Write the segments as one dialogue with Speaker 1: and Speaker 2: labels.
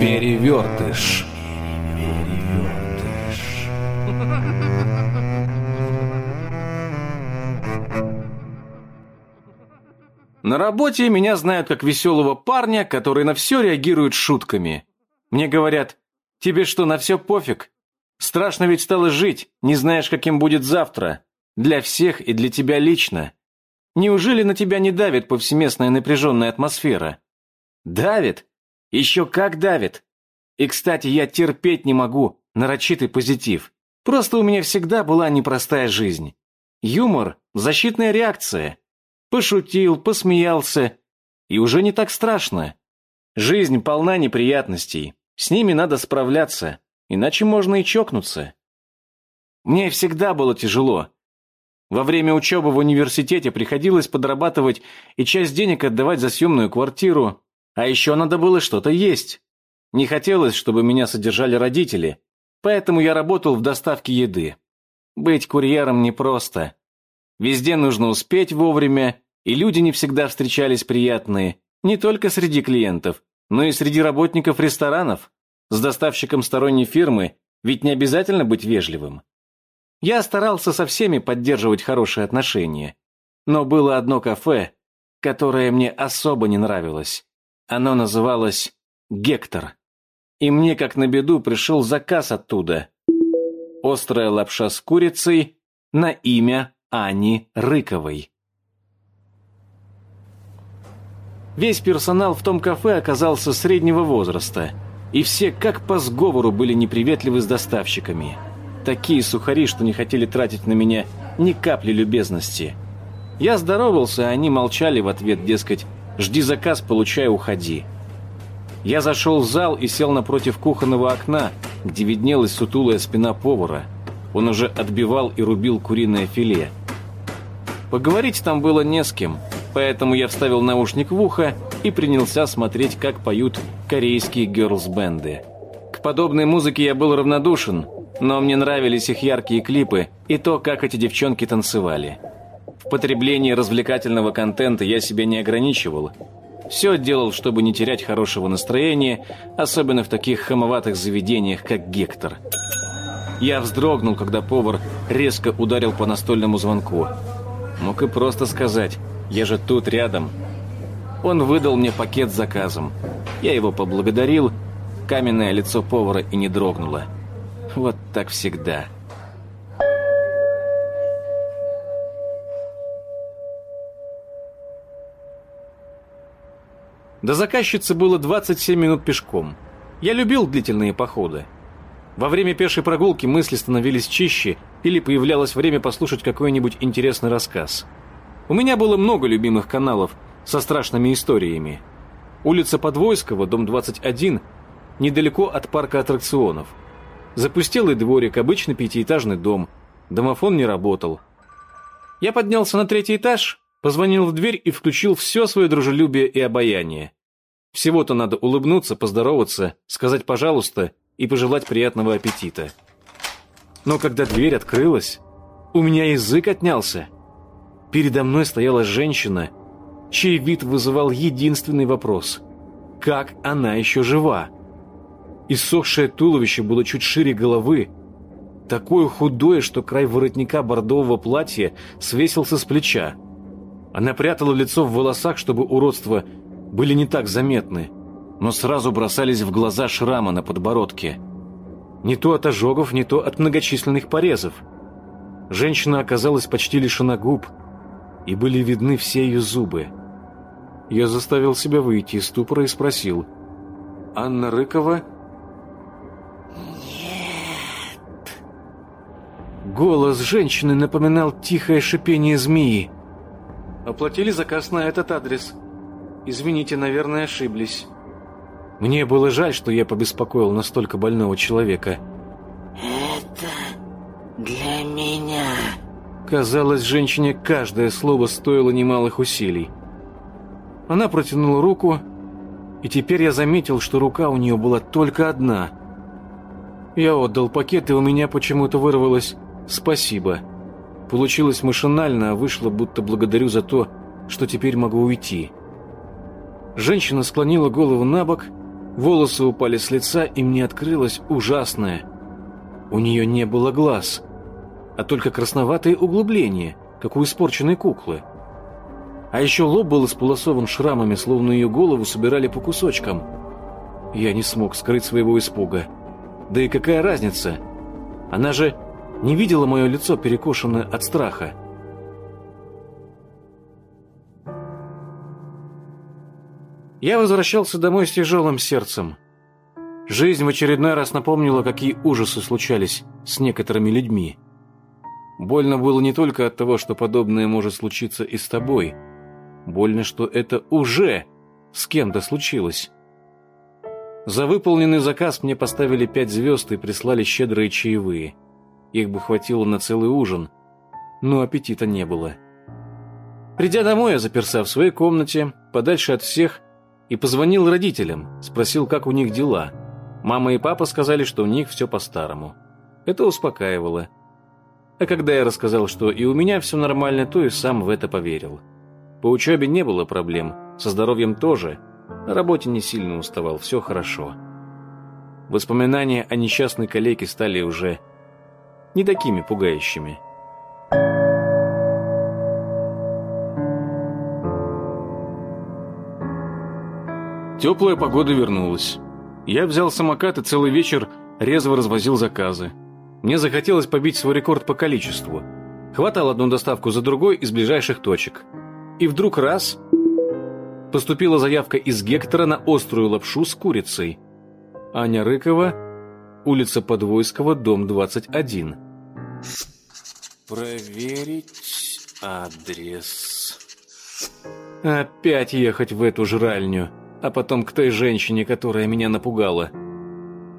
Speaker 1: Перевертыш. На работе меня знают как веселого парня, который на все реагирует шутками. Мне говорят, тебе что, на все пофиг? Страшно ведь стало жить, не знаешь, каким будет завтра. Для всех и для тебя лично. Неужели на тебя не давит повсеместная напряженная атмосфера? Давит? Еще как давит. И, кстати, я терпеть не могу нарочитый позитив. Просто у меня всегда была непростая жизнь. Юмор – защитная реакция. Пошутил, посмеялся, и уже не так страшно. Жизнь полна неприятностей, с ними надо справляться, иначе можно и чокнуться. Мне всегда было тяжело. Во время учебы в университете приходилось подрабатывать и часть денег отдавать за съемную квартиру, а еще надо было что-то есть. Не хотелось, чтобы меня содержали родители, поэтому я работал в доставке еды. Быть курьером непросто. Везде нужно успеть вовремя, и люди не всегда встречались приятные, не только среди клиентов, но и среди работников ресторанов. С доставщиком сторонней фирмы ведь не обязательно быть вежливым. Я старался со всеми поддерживать хорошие отношения. Но было одно кафе, которое мне особо не нравилось. Оно называлось «Гектор». И мне, как на беду, пришел заказ оттуда. Острая лапша с курицей на имя Ани Рыковой. Весь персонал в том кафе оказался среднего возраста, и все как по сговору были неприветливы с доставщиками. Такие сухари, что не хотели тратить на меня ни капли любезности. Я здоровался, а они молчали в ответ, дескать, «Жди заказ, получай, уходи». Я зашел в зал и сел напротив кухонного окна, где виднелась сутулая спина повара. Он уже отбивал и рубил куриное филе. Поговорить там было не с кем, поэтому я вставил наушник в ухо и принялся смотреть, как поют корейские герлс-бенды. К подобной музыке я был равнодушен, но мне нравились их яркие клипы и то, как эти девчонки танцевали. В потреблении развлекательного контента я себя не ограничивал. Все делал, чтобы не терять хорошего настроения, особенно в таких хамоватых заведениях, как «Гектор». Я вздрогнул, когда повар резко ударил по настольному звонку. Мог и просто сказать «Я же тут рядом». Он выдал мне пакет с заказом. Я его поблагодарил, каменное лицо повара и не дрогнуло. Вот так всегда. До заказчицы было 27 минут пешком. Я любил длительные походы. Во время пешей прогулки мысли становились чище или появлялось время послушать какой-нибудь интересный рассказ. У меня было много любимых каналов со страшными историями. Улица Подвойского, дом 21, недалеко от парка аттракционов. Запустелый дворик, обычный пятиэтажный дом. Домофон не работал. Я поднялся на третий этаж, позвонил в дверь и включил все свое дружелюбие и обаяние. Всего-то надо улыбнуться, поздороваться, сказать «пожалуйста» и пожелать приятного аппетита. Но когда дверь открылась, у меня язык отнялся. Передо мной стояла женщина, чей вид вызывал единственный вопрос. Как она еще жива? Иссохшее туловище было чуть шире головы, такое худое, что край воротника бордового платья свесился с плеча. Она прятала лицо в волосах, чтобы уродства были не так заметны, но сразу бросались в глаза шрама на подбородке. Не то от ожогов, не то от многочисленных порезов. Женщина оказалась почти лишена губ, и были видны все ее зубы. Я заставил себя выйти из ступора и спросил. «Анна Рыкова?» Голос женщины напоминал тихое шипение змеи. «Оплатили заказ на этот адрес. Извините, наверное, ошиблись». Мне было жаль, что я побеспокоил настолько больного человека.
Speaker 2: «Это для меня».
Speaker 1: Казалось, женщине каждое слово стоило немалых усилий. Она протянула руку, и теперь я заметил, что рука у нее была только одна. Я отдал пакет, и у меня почему-то вырвалось «спасибо». Получилось машинально, а вышло, будто благодарю за то, что теперь могу уйти. Женщина склонила голову на бок, волосы упали с лица, и мне открылось ужасное. У нее не было глаз, а только красноватые углубления, как у испорченной куклы. А еще лоб был исполосован шрамами, словно ее голову собирали по кусочкам. Я не смог скрыть своего испуга. Да и какая разница? Она же не видела мое лицо, перекошенное от страха. Я возвращался домой с тяжелым сердцем. Жизнь в очередной раз напомнила, какие ужасы случались с некоторыми людьми. Больно было не только от того, что подобное может случиться и с тобой. Больно, что это уже с кем-то случилось. За выполненный заказ мне поставили пять звезд и прислали щедрые чаевые. Их бы хватило на целый ужин, но аппетита не было. Придя домой, я заперся в своей комнате, подальше от всех, и позвонил родителям, спросил, как у них дела. Мама и папа сказали, что у них все по-старому. Это успокаивало. А когда я рассказал, что и у меня все нормально, то и сам в это поверил. По учебе не было проблем, со здоровьем тоже. На работе не сильно уставал, все хорошо. Воспоминания о несчастной коллеге стали уже не такими пугающими. Теплая погода вернулась. Я взял самокат и целый вечер резво развозил заказы. Мне захотелось побить свой рекорд по количеству. Хватал одну доставку за другой из ближайших точек. И вдруг раз... Поступила заявка из Гектора на острую лапшу с курицей. Аня Рыкова, улица Подвойского, дом 21. Проверить адрес. Опять ехать в эту жральню а потом к той женщине, которая меня напугала.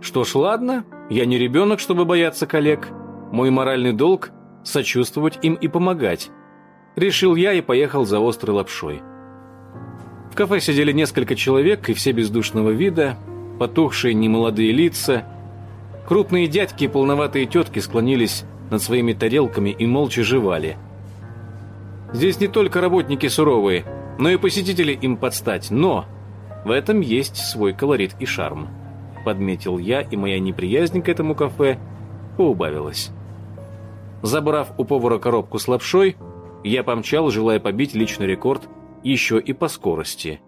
Speaker 1: Что ж, ладно, я не ребенок, чтобы бояться коллег. Мой моральный долг – сочувствовать им и помогать. Решил я и поехал за острой лапшой. В кафе сидели несколько человек, и все бездушного вида, потухшие немолодые лица. Крупные дядьки и полноватые тетки склонились над своими тарелками и молча жевали. Здесь не только работники суровые, но и посетители им подстать, но в этом есть свой колорит и шарм. Подметил я, и моя неприязнь к этому кафе поубавилась. Забрав у повара коробку с лапшой, я помчал, желая побить личный рекорд еще и по скорости.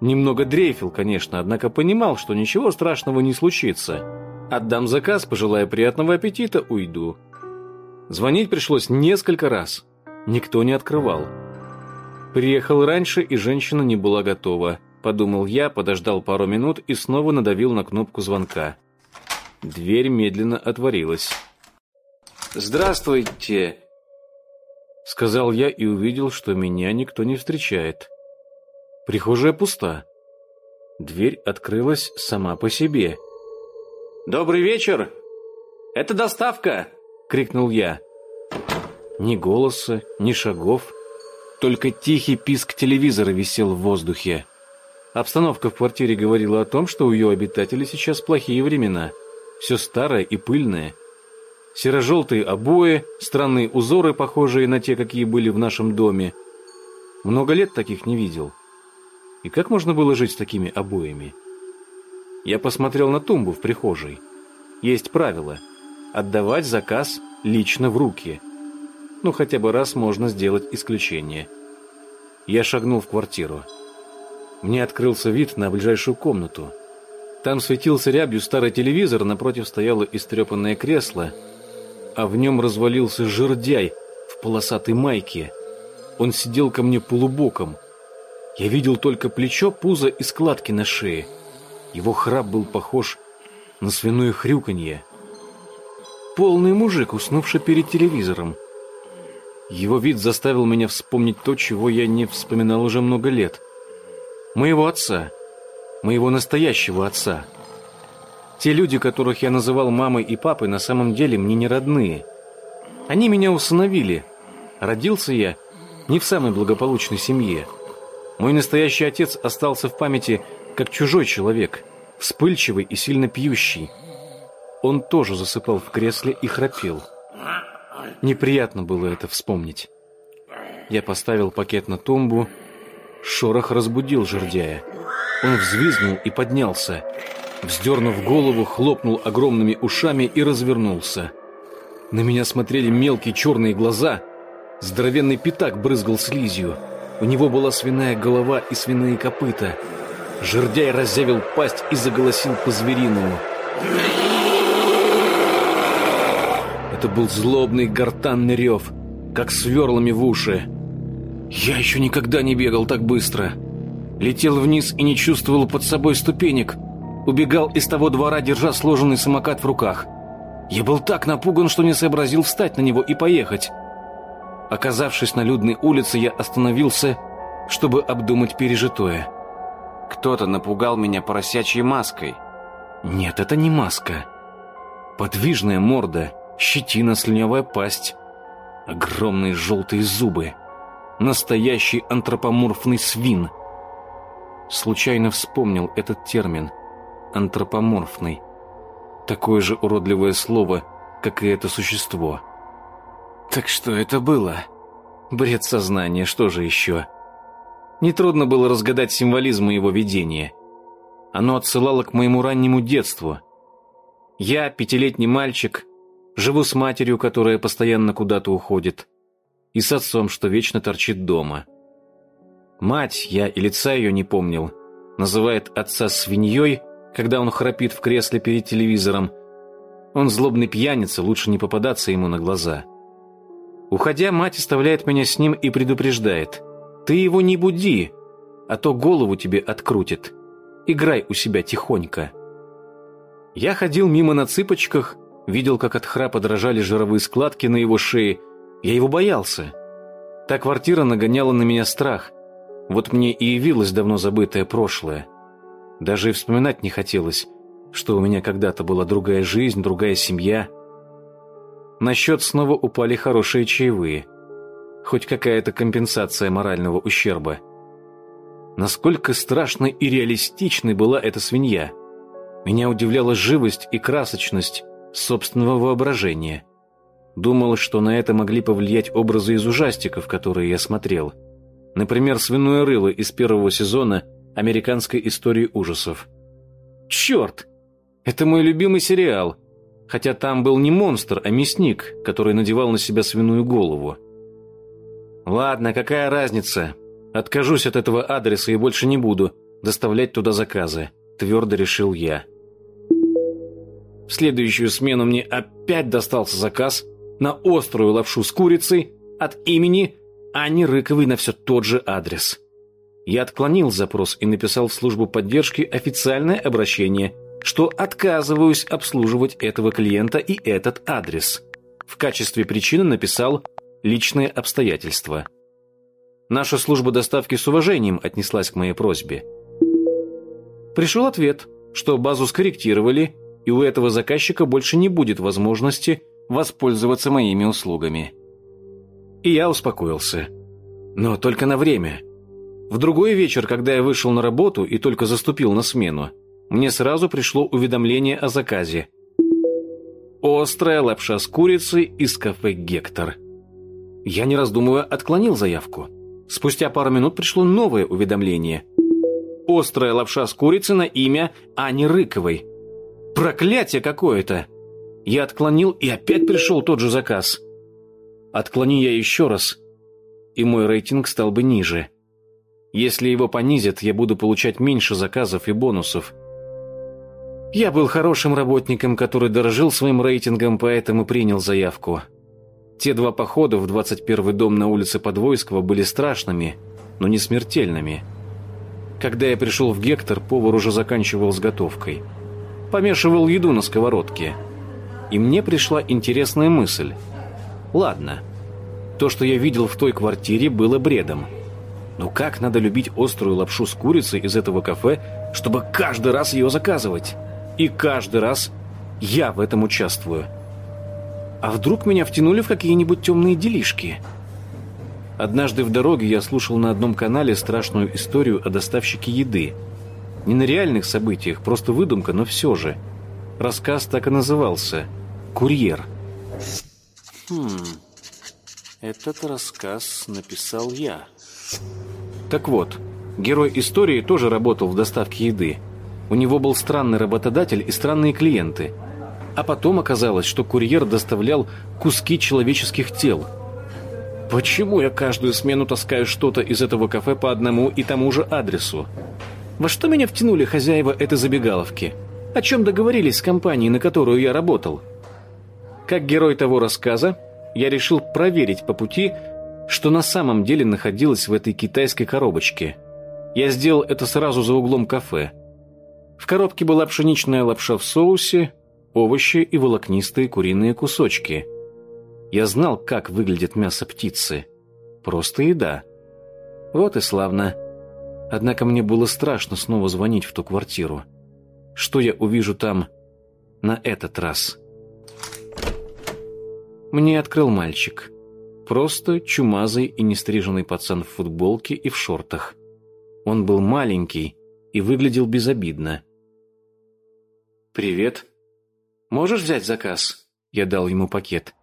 Speaker 1: Немного дрейфил, конечно, однако понимал, что ничего страшного не случится. Отдам заказ, пожелая приятного аппетита, уйду. Звонить пришлось несколько раз. Никто не открывал. Приехал раньше, и женщина не была готова подумал я, подождал пару минут и снова надавил на кнопку звонка. Дверь медленно отворилась. «Здравствуйте!» Сказал я и увидел, что меня никто не встречает. Прихожая пуста. Дверь открылась сама по себе. «Добрый вечер! Это доставка!» — крикнул я. Ни голоса, ни шагов, только тихий писк телевизора висел в воздухе. Обстановка в квартире говорила о том, что у ее обитателей сейчас плохие времена. Все старое и пыльное. Серо-желтые обои, странные узоры, похожие на те, какие были в нашем доме. Много лет таких не видел. И как можно было жить с такими обоями? Я посмотрел на тумбу в прихожей. Есть правило – отдавать заказ лично в руки. Ну, хотя бы раз можно сделать исключение. Я шагнул в квартиру. Мне открылся вид на ближайшую комнату. Там светился рябью старый телевизор, напротив стояло истрепанное кресло, а в нем развалился жердяй в полосатой майке. Он сидел ко мне полубоком. Я видел только плечо, пузо и складки на шее. Его храп был похож на свиное хрюканье. Полный мужик, уснувший перед телевизором. Его вид заставил меня вспомнить то, чего я не вспоминал уже много лет моего отца, моего настоящего отца. Те люди, которых я называл мамой и папой, на самом деле мне не родные. Они меня усыновили. Родился я не в самой благополучной семье. Мой настоящий отец остался в памяти как чужой человек, вспыльчивый и сильно пьющий. Он тоже засыпал в кресле и храпел. Неприятно было это вспомнить. Я поставил пакет на тумбу. Шорох разбудил жердяя. Он взвизгнул и поднялся. Вздернув голову, хлопнул огромными ушами и развернулся. На меня смотрели мелкие черные глаза. Здоровенный пятак брызгал слизью. У него была свиная голова и свиные копыта. Жердяй разъявил пасть и заголосил по-звериному. Это был злобный гортанный рев, как сверлами в уши. Я еще никогда не бегал так быстро. Летел вниз и не чувствовал под собой ступенек. Убегал из того двора, держа сложенный самокат в руках. Я был так напуган, что не сообразил встать на него и поехать. Оказавшись на людной улице, я остановился, чтобы обдумать пережитое.
Speaker 3: Кто-то напугал меня поросячьей маской.
Speaker 1: Нет, это не маска. Подвижная морда, щетина, слюнявая пасть, огромные желтые зубы. Настоящий антропоморфный свин. Случайно вспомнил этот термин. Антропоморфный. Такое же уродливое слово, как и это существо. Так что это было? Бред сознания, что же еще? Нетрудно было разгадать символизм его видения. Оно отсылало к моему раннему детству. Я, пятилетний мальчик, живу с матерью, которая постоянно куда-то уходит, и с отцом, что вечно торчит дома. Мать, я и лица ее не помнил, называет отца свиньей когда он храпит в кресле перед телевизором. Он злобный пьяница, лучше не попадаться ему на глаза. Уходя, мать оставляет меня с ним и предупреждает. «Ты его не буди, а то голову тебе открутит. Играй у себя тихонько». Я ходил мимо на цыпочках, видел, как от храпа дрожали жировые складки на его шее. Я его боялся. Та квартира нагоняла на меня страх. Вот мне и явилось давно забытое прошлое. Даже и вспоминать не хотелось, что у меня когда-то была другая жизнь, другая семья. На счет снова упали хорошие чаевые. Хоть какая-то компенсация морального ущерба. Насколько страшной и реалистичной была эта свинья. Меня удивляла живость и красочность собственного воображения. Думал, что на это могли повлиять образы из ужастиков, которые я смотрел. Например, «Свиное рыло» из первого сезона – американской истории ужасов. Черт! Это мой любимый сериал. Хотя там был не монстр, а мясник, который надевал на себя свиную голову. Ладно, какая разница? Откажусь от этого адреса и больше не буду доставлять туда заказы, твердо решил я. В следующую смену мне опять достался заказ на острую лапшу с курицей от имени Ани Рыковой на все тот же адрес. Я отклонил запрос и написал в службу поддержки официальное обращение, что отказываюсь обслуживать этого клиента и этот адрес. В качестве причины написал «личные обстоятельства». Наша служба доставки с уважением отнеслась к моей просьбе. Пришел ответ, что базу скорректировали, и у этого заказчика больше не будет возможности воспользоваться моими услугами. И я успокоился. Но только на время – в другой вечер, когда я вышел на работу и только заступил на смену, мне сразу пришло уведомление о заказе. Острая лапша с курицей из кафе «Гектор». Я, не раздумывая, отклонил заявку. Спустя пару минут пришло новое уведомление. Острая лапша с курицей на имя Ани Рыковой. Проклятие какое-то! Я отклонил, и опять пришел тот же заказ. Отклони я еще раз, и мой рейтинг стал бы ниже. Если его понизят, я буду получать меньше заказов и бонусов. Я был хорошим работником, который дорожил своим рейтингом, поэтому принял заявку. Те два похода в 21-й дом на улице Подвойского были страшными, но не смертельными. Когда я пришел в Гектор, повар уже заканчивал с готовкой. Помешивал еду на сковородке. И мне пришла интересная мысль. Ладно, то, что я видел в той квартире, было бредом. Но как надо любить острую лапшу с курицей из этого кафе, чтобы каждый раз ее заказывать? И каждый раз я в этом участвую. А вдруг меня втянули в какие-нибудь темные делишки? Однажды в дороге я слушал на одном канале страшную историю о доставщике еды. Не на реальных событиях, просто выдумка, но все же. Рассказ так и назывался «Курьер». Хм, этот рассказ написал я. Так вот, герой истории тоже работал в доставке еды. У него был странный работодатель и странные клиенты. А потом оказалось, что курьер доставлял куски человеческих тел. Почему я каждую смену таскаю что-то из этого кафе по одному и тому же адресу? Во что меня втянули хозяева этой забегаловки? О чем договорились с компанией, на которую я работал? Как герой того рассказа, я решил проверить по пути, что на самом деле находилось в этой китайской коробочке. Я сделал это сразу за углом кафе. В коробке была пшеничная лапша в соусе, овощи и волокнистые куриные кусочки. Я знал, как выглядит мясо птицы. Просто еда. Вот и славно. Однако мне было страшно снова звонить в ту квартиру. Что я увижу там на этот раз? Мне открыл мальчик. Просто чумазый и нестриженный пацан в футболке и в шортах. Он был маленький и выглядел безобидно. «Привет. Можешь взять заказ?» Я дал ему пакет.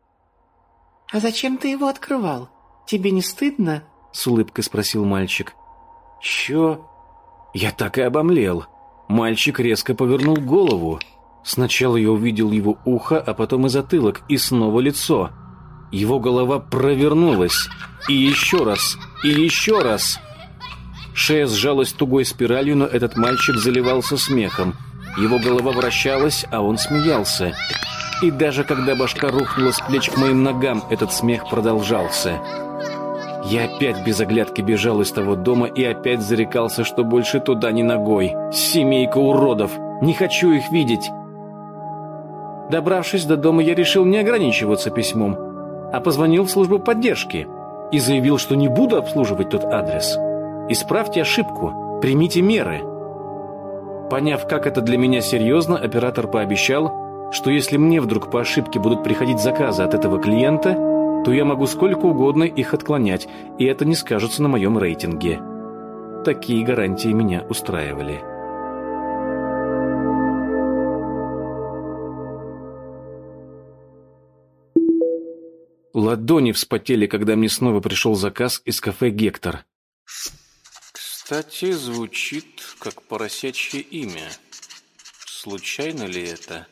Speaker 4: «А зачем ты его открывал? Тебе не стыдно?»
Speaker 1: С улыбкой спросил мальчик. «Чё?» Я так и обомлел. Мальчик резко повернул голову. Сначала я увидел его ухо, а потом и затылок, и снова лицо. Его голова провернулась. И еще раз, и еще раз. Шея сжалась тугой спиралью, но этот мальчик заливался смехом. Его голова вращалась, а он смеялся. И даже когда башка рухнула с плеч к моим ногам, этот смех продолжался. Я опять без оглядки бежал из того дома и опять зарекался, что больше туда ни ногой. Семейка уродов! Не хочу их видеть! Добравшись до дома, я решил не ограничиваться письмом, а позвонил в службу поддержки и заявил, что не буду обслуживать тот адрес. Исправьте ошибку, примите меры. Поняв, как это для меня серьезно, оператор пообещал, что если мне вдруг по ошибке будут приходить заказы от этого клиента, то я могу сколько угодно их отклонять, и это не скажется на моем рейтинге. Такие гарантии меня устраивали. Ладони вспотели, когда мне снова пришел заказ из кафе «Гектор». Кстати, звучит как поросячье имя. Случайно ли это?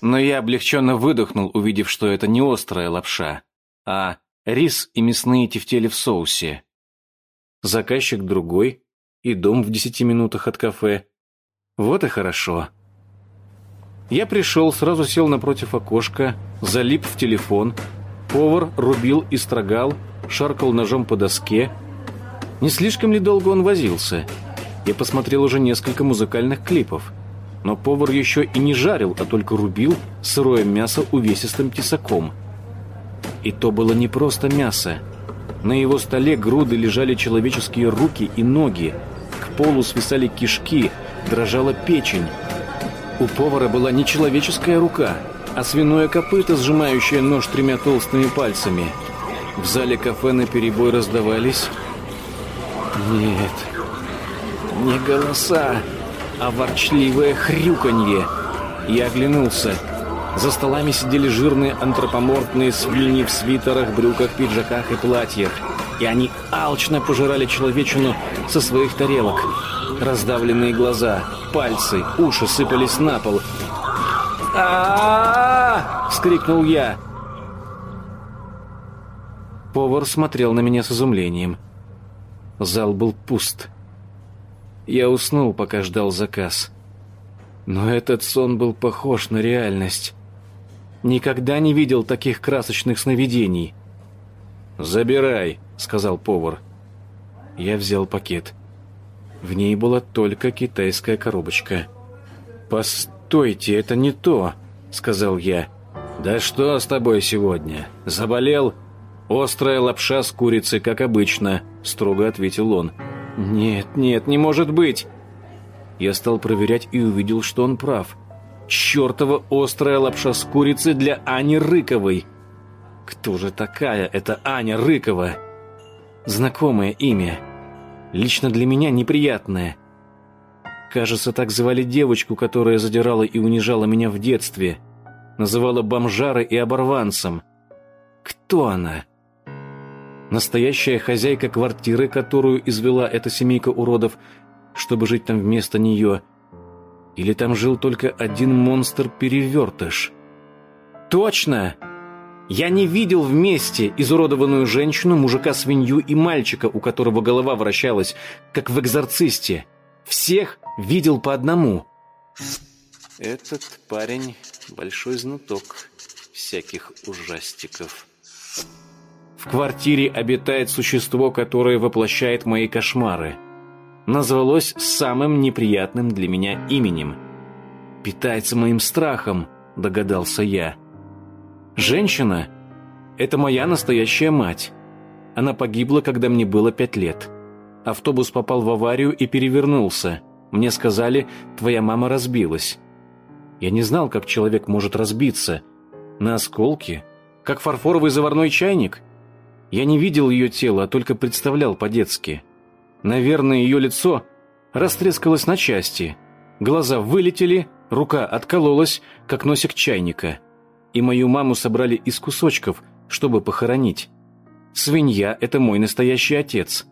Speaker 1: Но я облегченно выдохнул, увидев, что это не острая лапша, а рис и мясные тефтели в соусе. Заказчик другой и дом в десяти минутах от кафе. Вот и хорошо. Я пришел, сразу сел напротив окошка, залип в телефон — Повар рубил и строгал, шаркал ножом по доске. Не слишком ли долго он возился? Я посмотрел уже несколько музыкальных клипов. Но повар еще и не жарил, а только рубил сырое мясо увесистым тесаком. И то было не просто мясо. На его столе груды лежали человеческие руки и ноги. К полу свисали кишки, дрожала печень. У повара была нечеловеческая рука — а свиное копыто, сжимающее нож тремя толстыми пальцами. В зале кафе на перебой раздавались... Нет, не голоса, а ворчливое хрюканье. Я оглянулся. За столами сидели жирные антропоморфные свиньи в свитерах, брюках, пиджаках и платьях. И они алчно пожирали человечину со своих тарелок. Раздавленные глаза, пальцы, уши сыпались на пол а вскрикнул я. Повар смотрел на меня с изумлением. Зал был пуст. Я уснул, пока ждал заказ. Но этот сон был похож на реальность. Никогда не видел таких красочных сновидений. «Забирай», — сказал повар. Я взял пакет. В ней была только китайская коробочка. «Постой!» «Стойте, это не то», — сказал я. «Да что с тобой сегодня? Заболел?» «Острая лапша с курицей, как обычно», — строго ответил он. «Нет, нет, не может быть!» Я стал проверять и увидел, что он прав. «Чертова острая лапша с курицей для Ани Рыковой!» «Кто же такая эта Аня Рыкова?» «Знакомое имя. Лично для меня неприятное. Кажется, так звали девочку, которая задирала и унижала меня в детстве. Называла бомжарой и оборванцем. Кто она? Настоящая хозяйка квартиры, которую извела эта семейка уродов, чтобы жить там вместо нее? Или там жил только один монстр-перевертыш? Точно! Я не видел вместе изуродованную женщину, мужика-свинью и мальчика, у которого голова вращалась, как в «Экзорцисте». Всех видел по одному. Этот парень большой знаток всяких ужастиков. В квартире обитает существо, которое воплощает мои кошмары. Назвалось самым неприятным для меня именем. Питается моим страхом, догадался я. Женщина — это моя настоящая мать. Она погибла, когда мне было пять лет. Автобус попал в аварию и перевернулся. Мне сказали, твоя мама разбилась. Я не знал, как человек может разбиться. На осколки? Как фарфоровый заварной чайник? Я не видел ее тело, а только представлял по-детски. Наверное, ее лицо растрескалось на части. Глаза вылетели, рука откололась, как носик чайника и мою маму собрали из кусочков, чтобы похоронить. Свинья — это мой настоящий отец.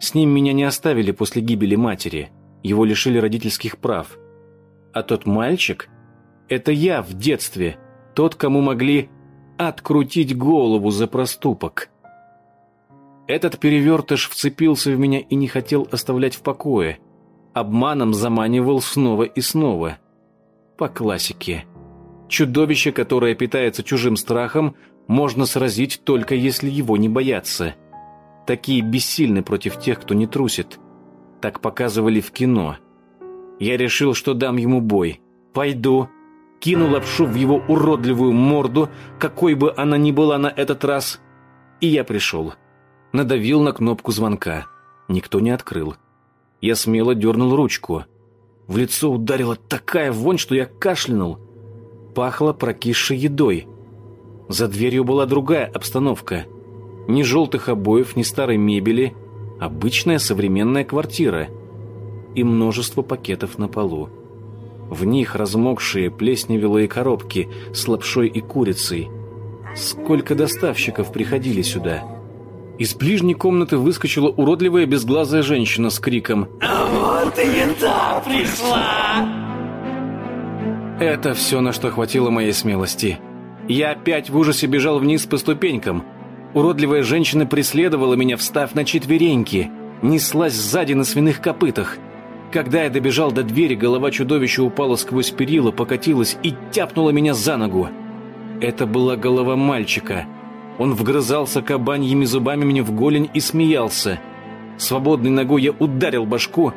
Speaker 1: С ним меня не оставили после гибели матери, его лишили родительских прав. А тот мальчик — это я в детстве, тот, кому могли открутить голову за проступок. Этот перевертыш вцепился в меня и не хотел оставлять в покое. Обманом заманивал снова и снова. По классике. Чудовище, которое питается чужим страхом, можно сразить только если его не бояться. Такие бессильны против тех, кто не трусит. Так показывали в кино. Я решил, что дам ему бой. Пойду. Кину лапшу в его уродливую морду, какой бы она ни была на этот раз. И я пришел. Надавил на кнопку звонка. Никто не открыл. Я смело дернул ручку. В лицо ударила такая вонь, что я кашлянул пахло прокисшей едой. За дверью была другая обстановка. Ни желтых обоев, ни старой мебели. Обычная современная квартира. И множество пакетов на полу. В них размокшие плесневелые коробки с лапшой и курицей. Сколько доставщиков приходили сюда. Из ближней комнаты выскочила уродливая безглазая женщина с криком
Speaker 2: «А вот и еда пришла!»
Speaker 1: Это все, на что хватило моей смелости. Я опять в ужасе бежал вниз по ступенькам. Уродливая женщина преследовала меня, встав на четвереньки, неслась сзади на свиных копытах. Когда я добежал до двери, голова чудовища упала сквозь перила, покатилась и тяпнула меня за ногу. Это была голова мальчика. Он вгрызался кабаньими зубами мне в голень и смеялся. Свободной ногой я ударил башку.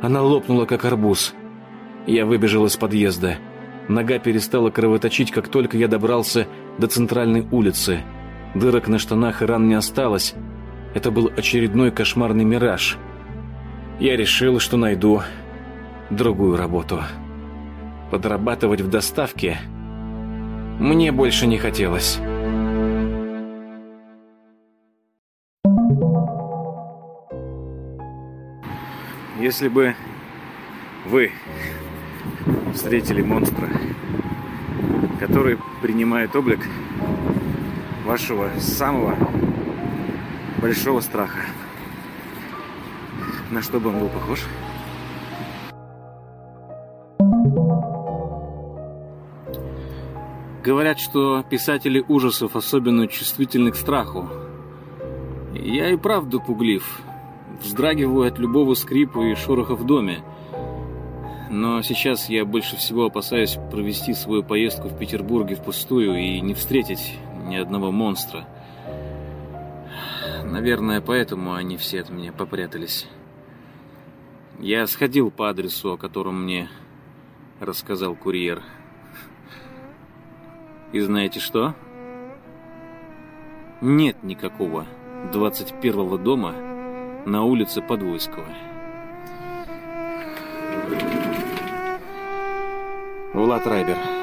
Speaker 1: Она лопнула, как арбуз. Я выбежал из подъезда. Нога перестала кровоточить, как только я добрался до центральной улицы. Дырок на штанах и ран не осталось. Это был очередной кошмарный мираж. Я решил, что найду другую работу. Подрабатывать в доставке мне больше не хотелось. Если бы вы встретили монстра, который принимает облик вашего самого большого страха. На что бы он был похож? Говорят, что писатели ужасов особенно чувствительны к страху. Я и правду пуглив. Вздрагиваю от любого скрипа и шороха в доме. Но сейчас я больше всего опасаюсь провести свою поездку в Петербурге впустую и не встретить ни одного монстра. Наверное, поэтому они все от меня попрятались. Я сходил по адресу, о котором мне рассказал курьер. И знаете что? Нет никакого 21-го дома на улице Подвойского. Влад Райбер.